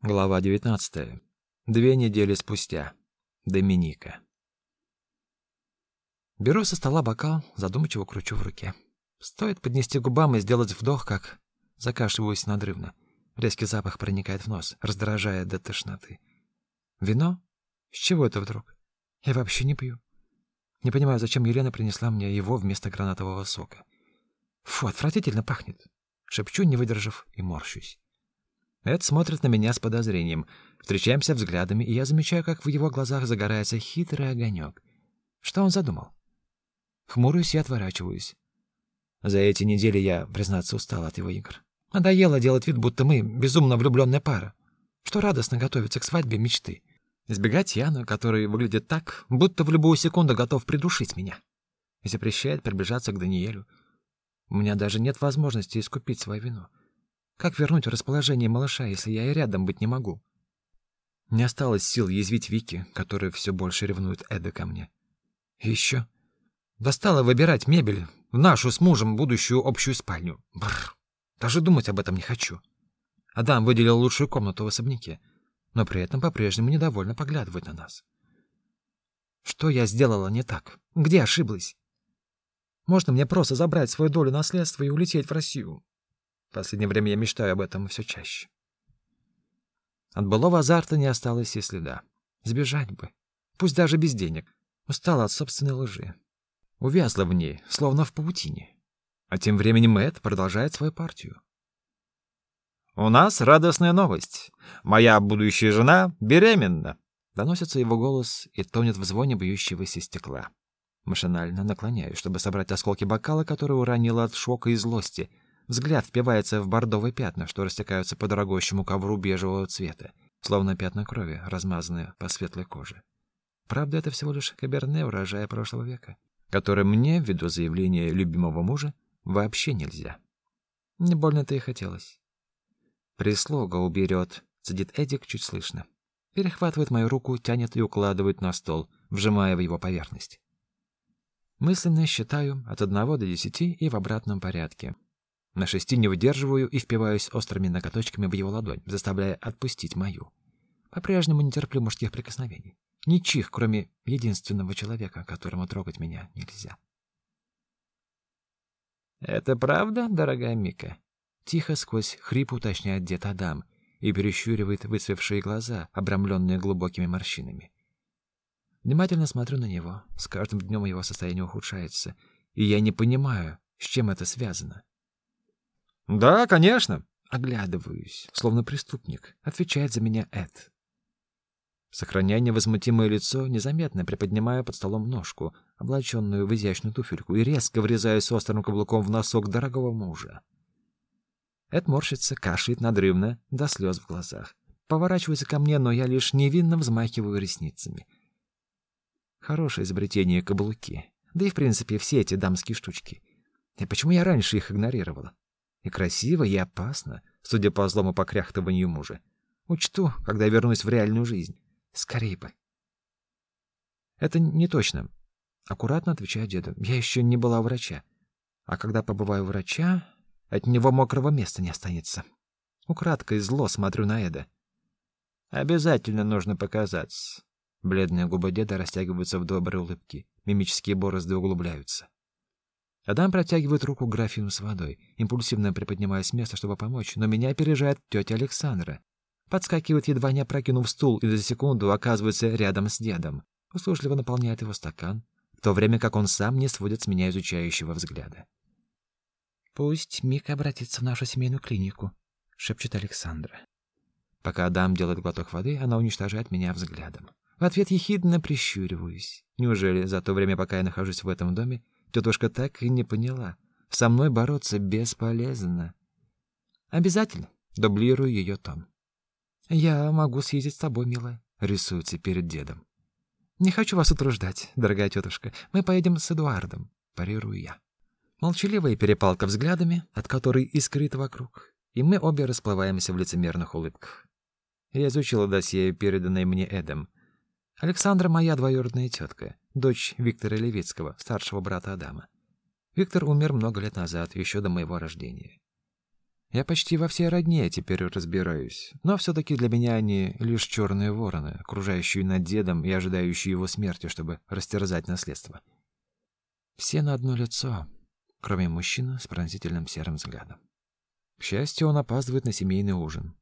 Глава 19. Две недели спустя. Доминика. Беру со стола бокал, задумчиво кручу в руке. Стоит поднести губам и сделать вдох, как закашливаюсь надрывно. Резкий запах проникает в нос, раздражая до тошноты. Вино? С чего это вдруг? Я вообще не пью. Не понимаю, зачем Елена принесла мне его вместо гранатового сока. Фу, отвратительно пахнет. Шепчу, не выдержав, и морщусь. Эд смотрит на меня с подозрением. Встречаемся взглядами, и я замечаю, как в его глазах загорается хитрый огонек. Что он задумал? Хмурюсь и отворачиваюсь. За эти недели я, признаться, устал от его игр. Надоело делать вид, будто мы безумно влюбленная пара. Что радостно готовиться к свадьбе мечты. Избегать Яну, который выглядит так, будто в любую секунду готов придушить меня. И запрещает приближаться к Даниэлю. У меня даже нет возможности искупить свою вину. Как вернуть расположение малыша, если я и рядом быть не могу? Не осталось сил язвить Вики, которая все больше ревнует Эда ко мне. И еще достала выбирать мебель в нашу с мужем будущую общую спальню. Бррр. Даже думать об этом не хочу. Адам выделил лучшую комнату в особняке, но при этом по-прежнему недовольно поглядывает на нас. Что я сделала не так? Где ошиблась? Можно мне просто забрать свою долю наследства и улететь в Россию? В последнее время я мечтаю об этом все чаще. От былого азарта не осталось и следа. Сбежать бы. Пусть даже без денег. Устала от собственной лжи. Увязла в ней, словно в паутине. А тем временем Мэтт продолжает свою партию. «У нас радостная новость. Моя будущая жена беременна!» Доносится его голос и тонет в звоне бьющегося стекла. Машинально наклоняюсь, чтобы собрать осколки бокала, который уронила от шока и злости — Взгляд впивается в бордовые пятна, что растекаются по дорогущему ковру бежевого цвета, словно пятна крови, размазанные по светлой коже. Правда, это всего лишь каберне урожая прошлого века, который мне, ввиду заявления любимого мужа, вообще нельзя. Не больно-то и хотелось. «Прислуга уберет», — цедит Эдик чуть слышно. Перехватывает мою руку, тянет и укладывает на стол, вжимая в его поверхность. Мысленно считаю от одного до десяти и в обратном порядке. На шести не выдерживаю и впиваюсь острыми ноготочками в его ладонь, заставляя отпустить мою. По-прежнему не терплю мужских прикосновений. Ничьих, кроме единственного человека, которому трогать меня нельзя. «Это правда, дорогая Мика?» Тихо сквозь хрип уточняет дед Адам и перещуривает выцвевшие глаза, обрамленные глубокими морщинами. Внимательно смотрю на него. С каждым днем его состояние ухудшается, и я не понимаю, с чем это связано. Да, конечно. Оглядываюсь, словно преступник. Отвечает за меня Эд. Сохраняя невозмутимое лицо, незаметно приподнимаю под столом ножку, облаченную в изящную туфельку, и резко врезаюсь острым каблуком в носок дорогого мужа. Эд морщится, кашляет надрывно, до слез в глазах. Поворачивается ко мне, но я лишь невинно взмахиваю ресницами. Хорошее изобретение каблуки. Да и, в принципе, все эти дамские штучки. И почему я раньше их игнорировала? И красиво, и опасно, судя по злому покряхтыванию мужа. Учту, когда вернусь в реальную жизнь. Скорее бы. Это не точно. Аккуратно отвечаю деду. Я еще не была у врача. А когда побываю у врача, от него мокрого места не останется. Украдкой зло смотрю на Эда. Обязательно нужно показаться. Бледные губы деда растягиваются в доброй улыбке. Мимические борозды углубляются. Адам протягивает руку к графину с водой, импульсивно приподнимаясь с места, чтобы помочь, но меня опережает тетя Александра. Подскакивает, едва не опрокинув стул, и за секунду оказывается рядом с дедом. Услужливо наполняет его стакан, в то время как он сам не сводит с меня изучающего взгляда. «Пусть Мика обратится в нашу семейную клинику», — шепчет Александра. Пока Адам делает глоток воды, она уничтожает меня взглядом. В ответ ехидно прищуриваюсь. Неужели за то время, пока я нахожусь в этом доме, Тетушка так и не поняла. Со мной бороться бесполезно. Обязательно дублирую ее тон. Я могу съездить с тобой, милая, рисуется перед дедом. Не хочу вас утруждать, дорогая тетушка. Мы поедем с Эдуардом, парирую я. Молчаливая перепалка взглядами, от которой искрит вокруг, и мы обе расплываемся в лицемерных улыбках. Я изучила досье, переданное мне Эдом. Александра моя двоюродная тетка дочь Виктора Левицкого, старшего брата Адама. Виктор умер много лет назад, еще до моего рождения. Я почти во всей родне теперь разбираюсь, но все-таки для меня они лишь черные вороны, окружающие над дедом и ожидающие его смерти, чтобы растерзать наследство. Все на одно лицо, кроме мужчины с пронзительным серым взглядом. К счастью, он опаздывает на семейный ужин.